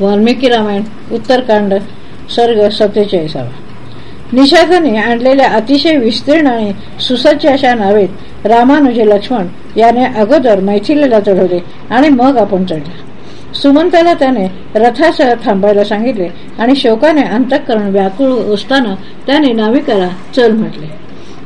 वाल्मिकी रामायण उत्तरकांड सर्ग सत्तेचाळीसावा निषादाने आणलेल्या अतिशय विस्तीर्ण आणि सुसज्ज अशा नावेत रामानुजे लक्ष्मण याने अगोदर मैथिलीला चढवले आणि मग आपण चढला. सुमंताला त्याने रथासह थांबायला सांगितले आणि शोकाने अंतःकरण व्याकुळ असताना त्याने नाविकाला चल म्हटले.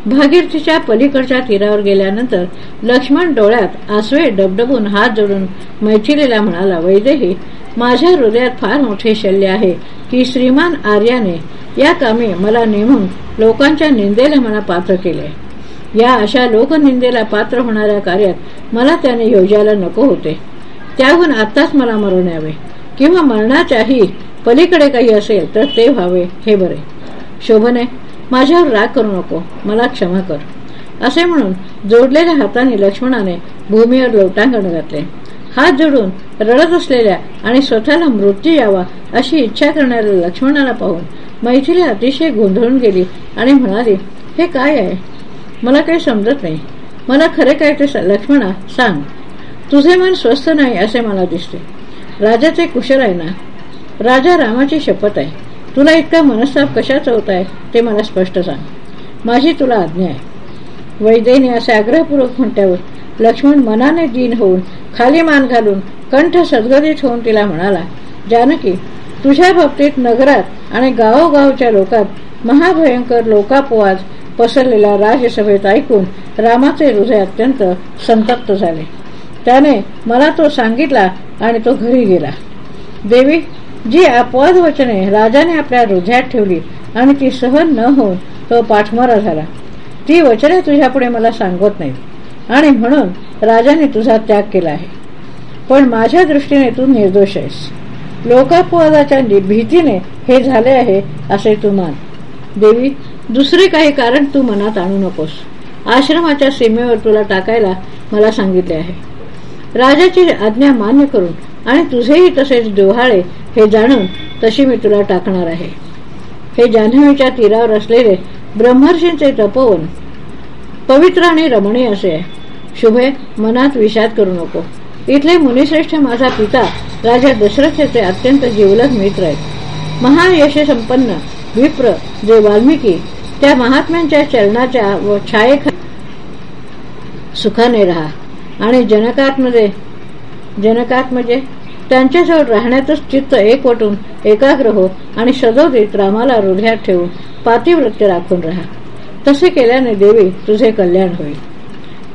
भागीरथीच्या पलीकडच्या तीरावर गेल्यानंतर लक्ष्मण डोळ्यात आसवे डबडबून हात जोडून मैथिलीला म्हणाला वैदेही माझ्या हृदयात फार मोठे शल्य आहे की श्रीमान आर्याने या कामी मला नेमून लोकांच्या निंदेला मला पात्र केले. या अशा लोकनिंदेला पात्र होणाऱ्या कार्यात मला त्याने योजायला नको होते. त्याहून आत्ताच मला मरण यावे. किंवा मरणाच्याही पलीकडे काही असेल तर ते व्हावे हे बरे. शोभने माझ्यावर राग करू नको मला क्षमा कर. असे म्हणून जोडलेल्या हाताने लक्ष्मणाने भूमीवर लोटांगण घातले. हात जोडून रडत असलेल्या आणि स्वतःला मृत्यू यावा अशी इच्छा करणाऱ्या लक्ष्मणाला पाहून मैथिली अतिशय गोंधळून गेली आणि म्हणाली हे काय आहे? मला काही समजत नाही. मला खरे काय ते लक्ष्मणा सांग. तुझे मन स्वस्थ नाही असे मला दिसते. राजाचे कुशल आहे ना? राजा रामाची शपथ आहे. तुला इतका मनस्ताप कशाचा होत आहे ते मला स्पष्ट सांग. माझी तुला आज्ञा आहे. वैद्यने असे आग्रहपूर्वक म्हणत्यावर लक्ष्मण मनाने दीन होऊन खाली मान घालून कंठ सद्गदित होऊन तिला म्हणाला जानकी तुझ्या बाबतीत नगरात आणि गावोगावच्या लोकात महाभयंकर लोकापवाज पसरलेला राजसभेत ऐकून रामाचे हृदय अत्यंत संतप्त झाले. त्याने मला तो सांगितला आणि तो घरी गेला. देवी जी अपवाद वचने राजाने आपल्या हृदयात ठेवली आणि ती सहन न होऊन तो पाठमारा झाला. ती वचने तुझ्यापुढे मला सांगत नाहीत. आणि म्हणून राजाने तुझा त्याग केला आहे. पण माझ्या दृष्टीने तू निर्दोष आहेस. लोकापवादाच्या भीतीने हे झाले आहे असे तू मान. देवी दुसरे काही कारण तू मनात आणू नकोस. आश्रमाच्या सीमेवर तुला टाकायला मला सांगितले आहे. राजाची आज्ञा मान्य करून आणि तुझेही तसेच डोहाळे हे जाणून तशी मी तुला टाकणार आहे. हे जान्हवीच्या तीरावर असलेले ब्रह्मर्षींचे तपोवन. पवित्र आणि रमणीय असे. शुभे मनात विषाद करू नको. इथले मुनिश्रेष्ठ माझा पिता राजा दशरथचे अत्यंत जीवलग मित्र आहेत. महायशसंपन्न विप्र जे वाल्मिकी त्या महात्म्यांच्या चरणाच्या व छाये सुखाने राहा. आणि जनकात्मध्ये जनकात म्हणजे त्यांच्याजवळ राहण्यातच चित्त एकवटून एकाग्र हो आणि सदोदित रामाला हृदयात ठेवून पातिवृत्य राखून राहा. तसे केल्याने देवी तुझे कल्याण होईल.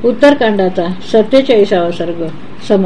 उत्तरकांडाचा सत्तेचाळीसावा सर्ग समा